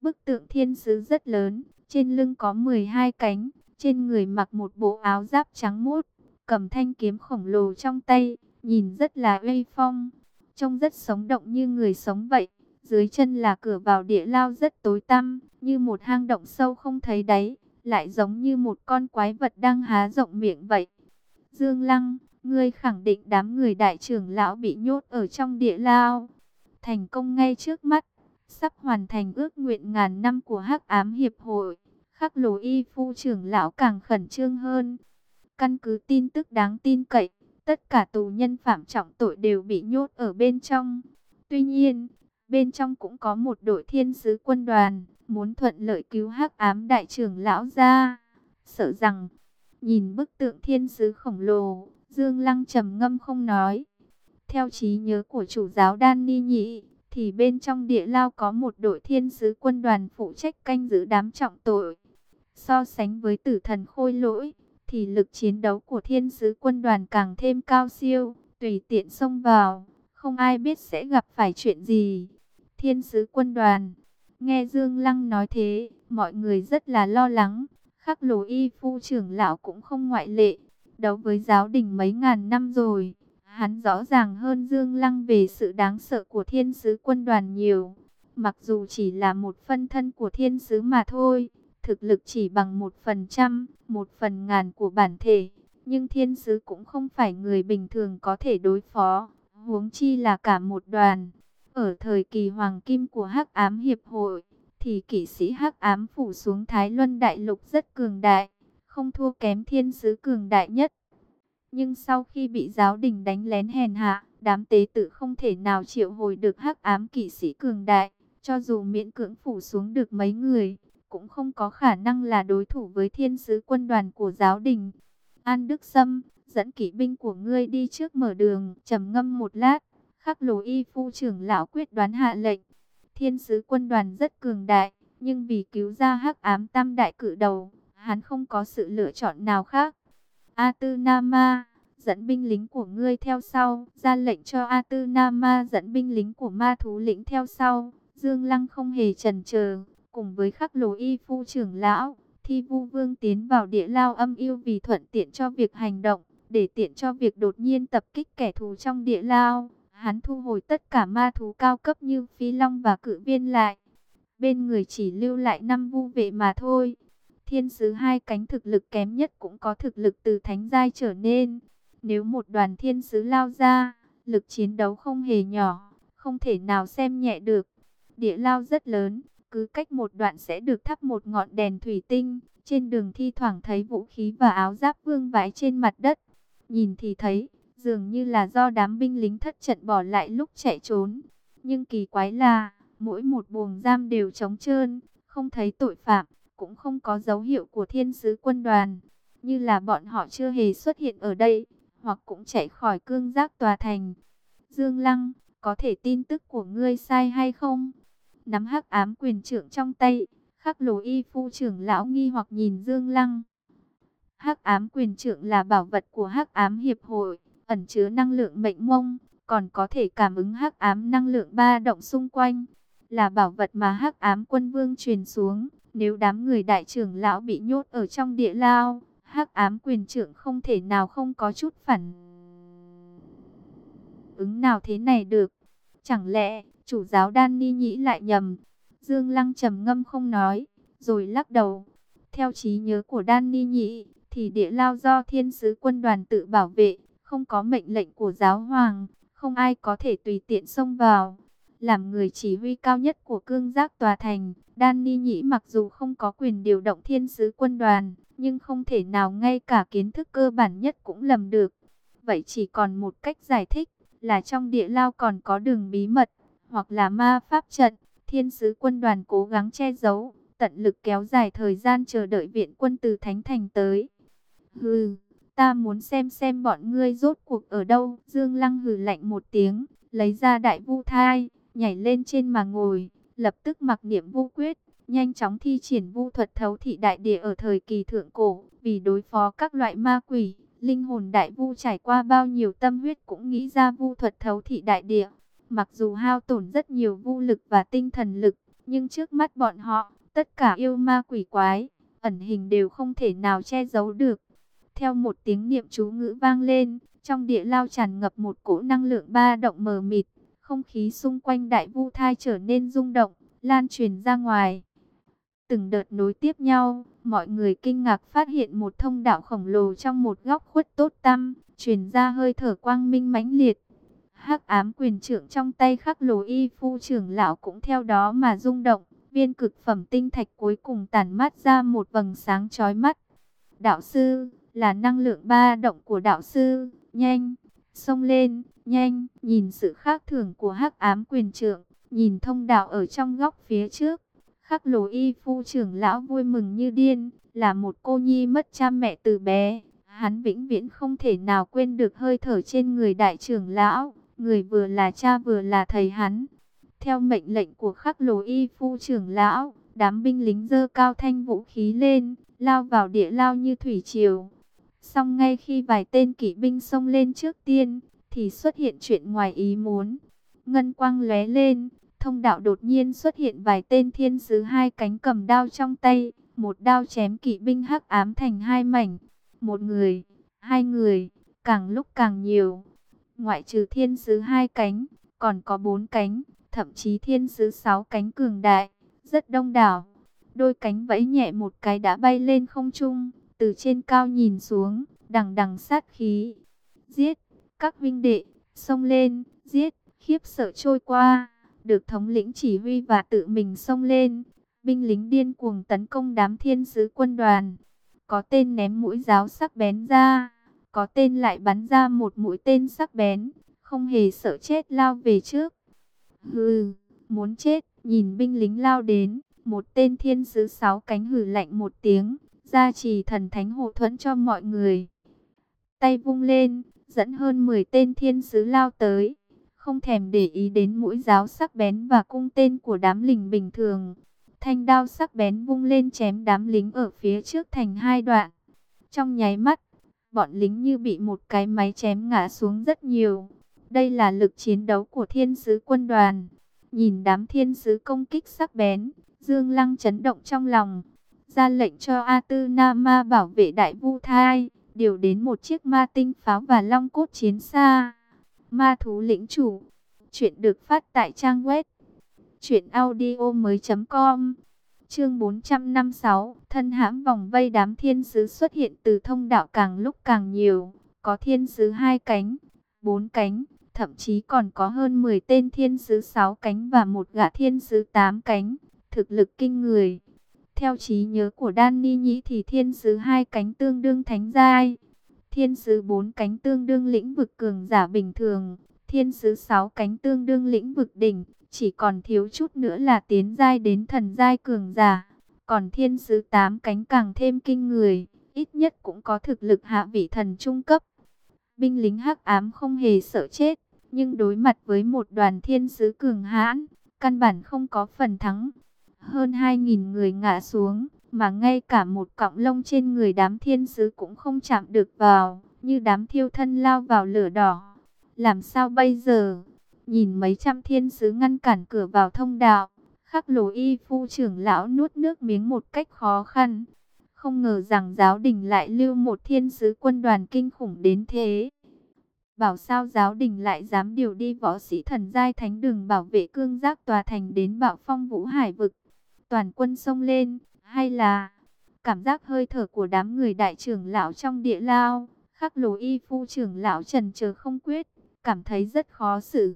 Bức tượng thiên sứ rất lớn, trên lưng có 12 cánh, trên người mặc một bộ áo giáp trắng mốt, cầm thanh kiếm khổng lồ trong tay, nhìn rất là uy phong, trông rất sống động như người sống vậy. Dưới chân là cửa vào địa lao rất tối tăm, như một hang động sâu không thấy đáy, lại giống như một con quái vật đang há rộng miệng vậy. Dương Lăng, ngươi khẳng định đám người đại trưởng lão bị nhốt ở trong địa lao. Thành công ngay trước mắt, sắp hoàn thành ước nguyện ngàn năm của hắc ám hiệp hội. Khắc lồ y phu trưởng lão càng khẩn trương hơn. Căn cứ tin tức đáng tin cậy, tất cả tù nhân phạm trọng tội đều bị nhốt ở bên trong. Tuy nhiên, Bên trong cũng có một đội thiên sứ quân đoàn, muốn thuận lợi cứu hắc ám đại trưởng lão ra. Sợ rằng, nhìn bức tượng thiên sứ khổng lồ, Dương Lăng trầm ngâm không nói. Theo trí nhớ của chủ giáo Đan Ni Nhị, thì bên trong địa lao có một đội thiên sứ quân đoàn phụ trách canh giữ đám trọng tội. So sánh với tử thần khôi lỗi, thì lực chiến đấu của thiên sứ quân đoàn càng thêm cao siêu, tùy tiện xông vào, không ai biết sẽ gặp phải chuyện gì. Thiên sứ quân đoàn, Nghe Dương Lăng nói thế, mọi người rất là lo lắng. Khắc lồ y phu trưởng lão cũng không ngoại lệ. Đấu với giáo đình mấy ngàn năm rồi. Hắn rõ ràng hơn Dương Lăng về sự đáng sợ của thiên sứ quân đoàn nhiều. Mặc dù chỉ là một phân thân của thiên sứ mà thôi. Thực lực chỉ bằng một phần trăm, một phần ngàn của bản thể. Nhưng thiên sứ cũng không phải người bình thường có thể đối phó. Huống chi là cả một đoàn. Ở thời kỳ hoàng kim của Hắc Ám Hiệp hội, thì kỵ sĩ Hắc Ám phủ xuống Thái Luân Đại Lục rất cường đại, không thua kém thiên sứ cường đại nhất. Nhưng sau khi bị giáo đình đánh lén hèn hạ, đám tế tự không thể nào triệu hồi được Hắc Ám kỵ sĩ cường đại, cho dù miễn cưỡng phủ xuống được mấy người, cũng không có khả năng là đối thủ với thiên sứ quân đoàn của giáo đình. An Đức Sâm, dẫn kỵ binh của ngươi đi trước mở đường, trầm ngâm một lát, Khắc lồ y phu trưởng lão quyết đoán hạ lệnh. Thiên sứ quân đoàn rất cường đại, nhưng vì cứu ra hắc ám tam đại cử đầu, hắn không có sự lựa chọn nào khác. A Tư Nama, dẫn binh lính của ngươi theo sau, ra lệnh cho A Tư Nama dẫn binh lính của ma thú lĩnh theo sau. Dương Lăng không hề chần chờ, cùng với khắc lồ y phu trưởng lão, thi vu vương tiến vào địa lao âm yêu vì thuận tiện cho việc hành động, để tiện cho việc đột nhiên tập kích kẻ thù trong địa lao. Hắn thu hồi tất cả ma thú cao cấp như phi long và cự viên lại. Bên người chỉ lưu lại năm vu vệ mà thôi. Thiên sứ hai cánh thực lực kém nhất cũng có thực lực từ thánh giai trở nên. Nếu một đoàn thiên sứ lao ra, lực chiến đấu không hề nhỏ, không thể nào xem nhẹ được. Địa lao rất lớn, cứ cách một đoạn sẽ được thắp một ngọn đèn thủy tinh. Trên đường thi thoảng thấy vũ khí và áo giáp vương vãi trên mặt đất. Nhìn thì thấy, Dường như là do đám binh lính thất trận bỏ lại lúc chạy trốn. Nhưng kỳ quái là, mỗi một buồng giam đều trống trơn, không thấy tội phạm, cũng không có dấu hiệu của thiên sứ quân đoàn. Như là bọn họ chưa hề xuất hiện ở đây, hoặc cũng chạy khỏi cương giác tòa thành. Dương Lăng, có thể tin tức của ngươi sai hay không? Nắm hắc ám quyền trưởng trong tay, khắc lồ y phu trưởng lão nghi hoặc nhìn Dương Lăng. Hắc ám quyền trưởng là bảo vật của Hắc ám hiệp hội, ẩn chứa năng lượng mệnh mông, còn có thể cảm ứng hắc ám năng lượng ba động xung quanh, là bảo vật mà hắc ám quân vương truyền xuống. Nếu đám người đại trưởng lão bị nhốt ở trong địa lao, hắc ám quyền trưởng không thể nào không có chút phản ứng nào thế này được. Chẳng lẽ chủ giáo Đan Ni Nhĩ lại nhầm? Dương Lăng trầm ngâm không nói, rồi lắc đầu. Theo trí nhớ của Đan Ni Nhĩ, thì địa lao do thiên sứ quân đoàn tự bảo vệ, không có mệnh lệnh của giáo hoàng, không ai có thể tùy tiện xông vào. Làm người chỉ huy cao nhất của cương giác tòa thành, Đan Ni Nhĩ mặc dù không có quyền điều động thiên sứ quân đoàn, nhưng không thể nào ngay cả kiến thức cơ bản nhất cũng lầm được. Vậy chỉ còn một cách giải thích, là trong địa lao còn có đường bí mật, hoặc là ma pháp trận, thiên sứ quân đoàn cố gắng che giấu, tận lực kéo dài thời gian chờ đợi viện quân từ Thánh Thành tới. Hừ! Ta muốn xem xem bọn ngươi rốt cuộc ở đâu. Dương Lăng hừ lạnh một tiếng, lấy ra đại vu thai, nhảy lên trên mà ngồi, lập tức mặc niệm vu quyết, nhanh chóng thi triển vu thuật thấu thị đại địa ở thời kỳ thượng cổ, vì đối phó các loại ma quỷ. Linh hồn đại vu trải qua bao nhiêu tâm huyết cũng nghĩ ra vu thuật thấu thị đại địa. Mặc dù hao tổn rất nhiều vũ lực và tinh thần lực, nhưng trước mắt bọn họ, tất cả yêu ma quỷ quái, ẩn hình đều không thể nào che giấu được. Theo một tiếng niệm chú ngữ vang lên, trong địa lao tràn ngập một cỗ năng lượng ba động mờ mịt, không khí xung quanh đại vu thai trở nên rung động, lan truyền ra ngoài. Từng đợt nối tiếp nhau, mọi người kinh ngạc phát hiện một thông đạo khổng lồ trong một góc khuất tốt tăm, truyền ra hơi thở quang minh mãnh liệt. Hắc ám quyền trưởng trong tay khắc lồ y phu trưởng lão cũng theo đó mà rung động, viên cực phẩm tinh thạch cuối cùng tàn mát ra một vầng sáng chói mắt. Đạo sư, là năng lượng ba động của đạo sư, nhanh, xông lên, nhanh, nhìn sự khác thường của hắc ám quyền trưởng, nhìn thông đạo ở trong góc phía trước. Khắc lồ y phu trưởng lão vui mừng như điên, là một cô nhi mất cha mẹ từ bé. Hắn vĩnh viễn không thể nào quên được hơi thở trên người đại trưởng lão, người vừa là cha vừa là thầy hắn. Theo mệnh lệnh của khắc lồ y phu trưởng lão, đám binh lính dơ cao thanh vũ khí lên, lao vào địa lao như thủy triều. Xong ngay khi vài tên kỵ binh xông lên trước tiên, thì xuất hiện chuyện ngoài ý muốn. Ngân quang lóe lên, thông đạo đột nhiên xuất hiện vài tên thiên sứ hai cánh cầm đao trong tay, một đao chém kỵ binh hắc ám thành hai mảnh, một người, hai người, càng lúc càng nhiều. Ngoại trừ thiên sứ hai cánh, còn có bốn cánh, thậm chí thiên sứ sáu cánh cường đại, rất đông đảo. Đôi cánh vẫy nhẹ một cái đã bay lên không trung, từ trên cao nhìn xuống, đằng đằng sát khí. Giết, các vinh đệ, xông lên, giết, khiếp sợ trôi qua, được thống lĩnh chỉ huy và tự mình xông lên. Binh lính điên cuồng tấn công đám thiên sứ quân đoàn. Có tên ném mũi giáo sắc bén ra, có tên lại bắn ra một mũi tên sắc bén, không hề sợ chết lao về trước. Hừ, muốn chết, nhìn binh lính lao đến, một tên thiên sứ sáu cánh hử lạnh một tiếng, ra trì thần thánh hộ thuẫn cho mọi người. Tay vung lên, dẫn hơn 10 tên thiên sứ lao tới, không thèm để ý đến mũi giáo sắc bén và cung tên của đám lính bình thường. Thanh đao sắc bén vung lên chém đám lính ở phía trước thành hai đoạn. Trong nháy mắt, bọn lính như bị một cái máy chém ngã xuống rất nhiều. Đây là lực chiến đấu của thiên sứ quân đoàn. Nhìn đám thiên sứ công kích sắc bén, Dương Lăng chấn động trong lòng. Ra lệnh cho A Tư Na Ma bảo vệ đại vu thai, điều đến một chiếc ma tinh pháo và long cốt chiến xa. Ma thú lĩnh chủ. Chuyện được phát tại trang web. Chuyện audio mới.com Chương 456, thân hãm vòng vây đám thiên sứ xuất hiện từ thông đạo càng lúc càng nhiều, có thiên sứ hai cánh, bốn cánh, thậm chí còn có hơn 10 tên thiên sứ sáu cánh và một gã thiên sứ tám cánh, thực lực kinh người. Theo trí nhớ của Danny Nhĩ thì thiên sứ hai cánh tương đương thánh giai, thiên sứ bốn cánh tương đương lĩnh vực cường giả bình thường, thiên sứ sáu cánh tương đương lĩnh vực đỉnh, chỉ còn thiếu chút nữa là tiến giai đến thần giai cường giả. Còn thiên sứ tám cánh càng thêm kinh người, ít nhất cũng có thực lực hạ vị thần trung cấp. Binh lính hắc ám không hề sợ chết, nhưng đối mặt với một đoàn thiên sứ cường hãn, căn bản không có phần thắng. Hơn 2.000 người ngã xuống, mà ngay cả một cọng lông trên người đám thiên sứ cũng không chạm được vào, như đám thiêu thân lao vào lửa đỏ. Làm sao bây giờ? Nhìn mấy trăm thiên sứ ngăn cản cửa vào thông đạo, khắc lồ y phu trưởng lão nuốt nước miếng một cách khó khăn. Không ngờ rằng giáo đình lại lưu một thiên sứ quân đoàn kinh khủng đến thế. Bảo sao giáo đình lại dám điều đi võ sĩ thần giai thánh đường bảo vệ cương giác tòa thành đến bạo phong vũ hải vực. Toàn quân xông lên, hay là cảm giác hơi thở của đám người đại trưởng lão trong địa lao. Khắc lồ y phu trưởng lão trần chờ không quyết, cảm thấy rất khó xử.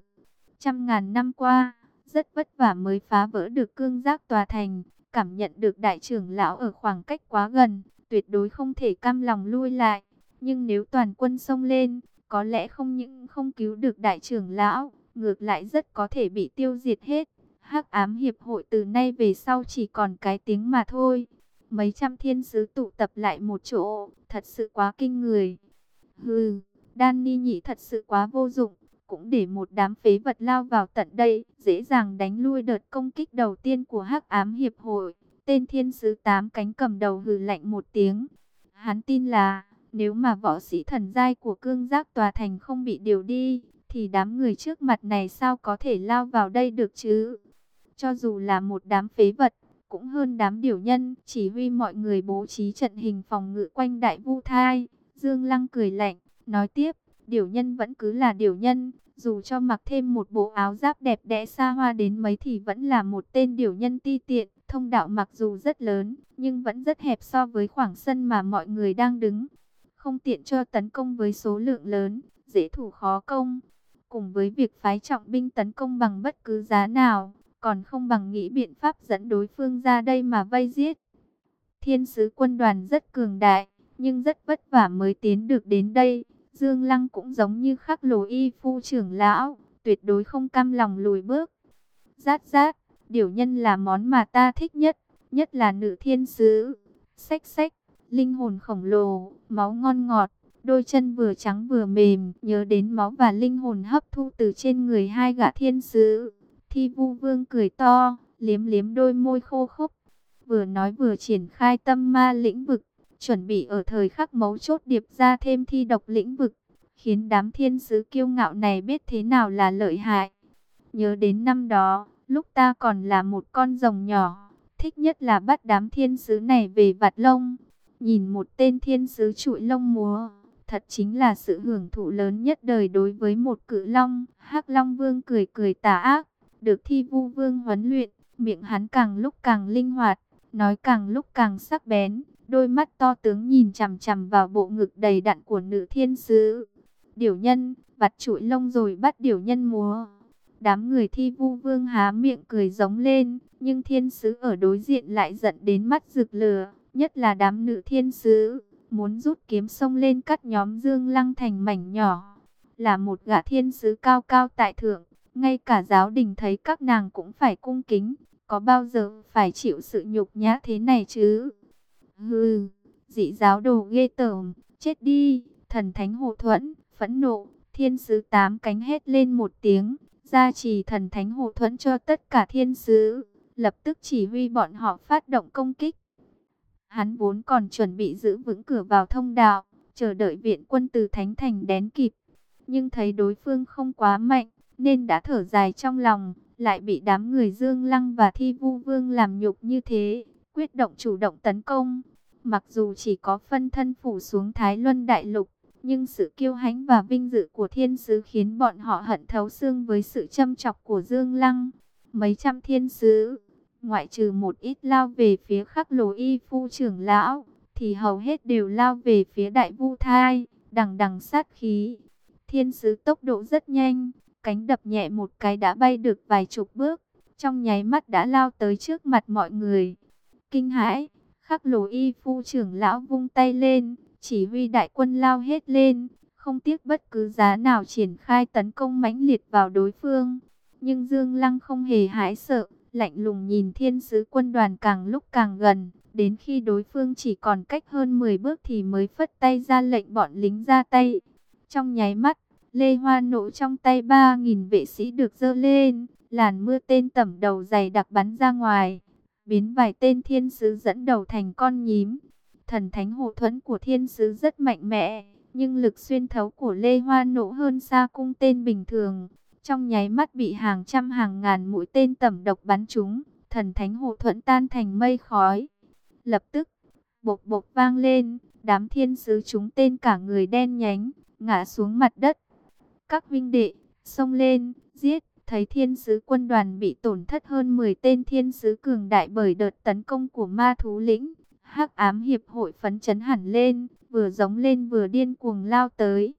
Trăm ngàn năm qua, rất vất vả mới phá vỡ được cương giác tòa thành, cảm nhận được đại trưởng lão ở khoảng cách quá gần, tuyệt đối không thể cam lòng lui lại. Nhưng nếu toàn quân xông lên, có lẽ không những không cứu được đại trưởng lão, ngược lại rất có thể bị tiêu diệt hết. Hắc ám hiệp hội từ nay về sau chỉ còn cái tiếng mà thôi. Mấy trăm thiên sứ tụ tập lại một chỗ, thật sự quá kinh người. Hừ, Danny nhị thật sự quá vô dụng cũng để một đám phế vật lao vào tận đây, dễ dàng đánh lui đợt công kích đầu tiên của Hắc Ám Hiệp hội. Tên thiên sứ tám cánh cầm đầu hừ lạnh một tiếng. Hắn tin là, nếu mà võ sĩ thần giai của cương giác tòa thành không bị điều đi, thì đám người trước mặt này sao có thể lao vào đây được chứ? Cho dù là một đám phế vật, cũng hơn đám điều nhân, chỉ huy mọi người bố trí trận hình phòng ngự quanh đại vu thai. Dương Lăng cười lạnh, nói tiếp, Điều nhân vẫn cứ là điều nhân, dù cho mặc thêm một bộ áo giáp đẹp đẽ xa hoa đến mấy thì vẫn là một tên điều nhân ti tiện. Thông đạo mặc dù rất lớn, nhưng vẫn rất hẹp so với khoảng sân mà mọi người đang đứng. Không tiện cho tấn công với số lượng lớn, dễ thủ khó công. Cùng với việc phái trọng binh tấn công bằng bất cứ giá nào, còn không bằng nghĩ biện pháp dẫn đối phương ra đây mà vây giết. Thiên sứ quân đoàn rất cường đại, nhưng rất vất vả mới tiến được đến đây. Dương Lăng cũng giống như khắc lồ y phu trưởng lão, tuyệt đối không cam lòng lùi bước. Rát rát, điều nhân là món mà ta thích nhất, nhất là nữ thiên sứ. Xách xách, linh hồn khổng lồ, máu ngon ngọt, đôi chân vừa trắng vừa mềm, nhớ đến máu và linh hồn hấp thu từ trên người hai gã thiên sứ. Thi vu vương cười to, liếm liếm đôi môi khô khốc, vừa nói vừa triển khai tâm ma lĩnh vực chuẩn bị ở thời khắc mấu chốt điệp ra thêm thi độc lĩnh vực, khiến đám thiên sứ kiêu ngạo này biết thế nào là lợi hại. Nhớ đến năm đó, lúc ta còn là một con rồng nhỏ, thích nhất là bắt đám thiên sứ này về vặt lông. Nhìn một tên thiên sứ trụi lông múa, thật chính là sự hưởng thụ lớn nhất đời đối với một cự long. Hắc Long Vương cười cười tà ác, được Thi Vu Vương huấn luyện, miệng hắn càng lúc càng linh hoạt, nói càng lúc càng sắc bén, đôi mắt to tướng nhìn chằm chằm vào bộ ngực đầy đặn của nữ thiên sứ. Điểu nhân, vặt trụi lông rồi bắt điểu nhân múa. Đám người thi vu vương há miệng cười giống lên, nhưng thiên sứ ở đối diện lại giận đến mắt rực lửa, nhất là đám nữ thiên sứ, muốn rút kiếm sông lên cắt nhóm dương lăng thành mảnh nhỏ. Là một gã thiên sứ cao cao tại thượng, ngay cả giáo đình thấy các nàng cũng phải cung kính, có bao giờ phải chịu sự nhục nhã thế này chứ? Hừ, dị giáo đồ ghê tởm, chết đi, thần thánh hộ thuẫn, phẫn nộ, thiên sứ tám cánh hét lên một tiếng, gia trì thần thánh hộ thuẫn cho tất cả thiên sứ, lập tức chỉ huy bọn họ phát động công kích. Hắn vốn còn chuẩn bị giữ vững cửa vào thông đạo, chờ đợi viện quân từ thánh thành đến kịp, nhưng thấy đối phương không quá mạnh, nên đã thở dài trong lòng, lại bị đám người Dương Lăng và Thi Vu Vương làm nhục như thế, quyết động chủ động tấn công. Mặc dù chỉ có phân thân phủ xuống Thái Luân Đại Lục, nhưng sự kiêu hãnh và vinh dự của thiên sứ khiến bọn họ hận thấu xương với sự châm chọc của Dương Lăng. Mấy trăm thiên sứ, ngoại trừ một ít lao về phía khắc lồ y phu trưởng lão, thì hầu hết đều lao về phía đại vu thai, đằng đằng sát khí. Thiên sứ tốc độ rất nhanh, cánh đập nhẹ một cái đã bay được vài chục bước, trong nháy mắt đã lao tới trước mặt mọi người. Kinh hãi, khắc lồ y phu trưởng lão vung tay lên, chỉ huy đại quân lao hết lên, không tiếc bất cứ giá nào triển khai tấn công mãnh liệt vào đối phương. Nhưng Dương Lăng không hề hãi sợ, lạnh lùng nhìn thiên sứ quân đoàn càng lúc càng gần, đến khi đối phương chỉ còn cách hơn 10 bước thì mới phất tay ra lệnh bọn lính ra tay. Trong nháy mắt, Lê Hoa nổ trong tay 3.000 vệ sĩ được dơ lên, làn mưa tên tẩm đầu dày đặc bắn ra ngoài, biến vài tên thiên sứ dẫn đầu thành con nhím. Thần thánh hộ thuẫn của thiên sứ rất mạnh mẽ, nhưng lực xuyên thấu của Lê Hoa nổ hơn xa cung tên bình thường. Trong nháy mắt bị hàng trăm hàng ngàn mũi tên tẩm độc bắn trúng, thần thánh hộ thuẫn tan thành mây khói. Lập tức, bộc bộc vang lên, đám thiên sứ chúng tên cả người đen nhánh, ngã xuống mặt đất. Các vinh đệ, xông lên, giết, thấy thiên sứ quân đoàn bị tổn thất hơn 10 tên thiên sứ cường đại bởi đợt tấn công của ma thú lĩnh. hắc ám hiệp hội phấn chấn hẳn lên, vừa giống lên vừa điên cuồng lao tới.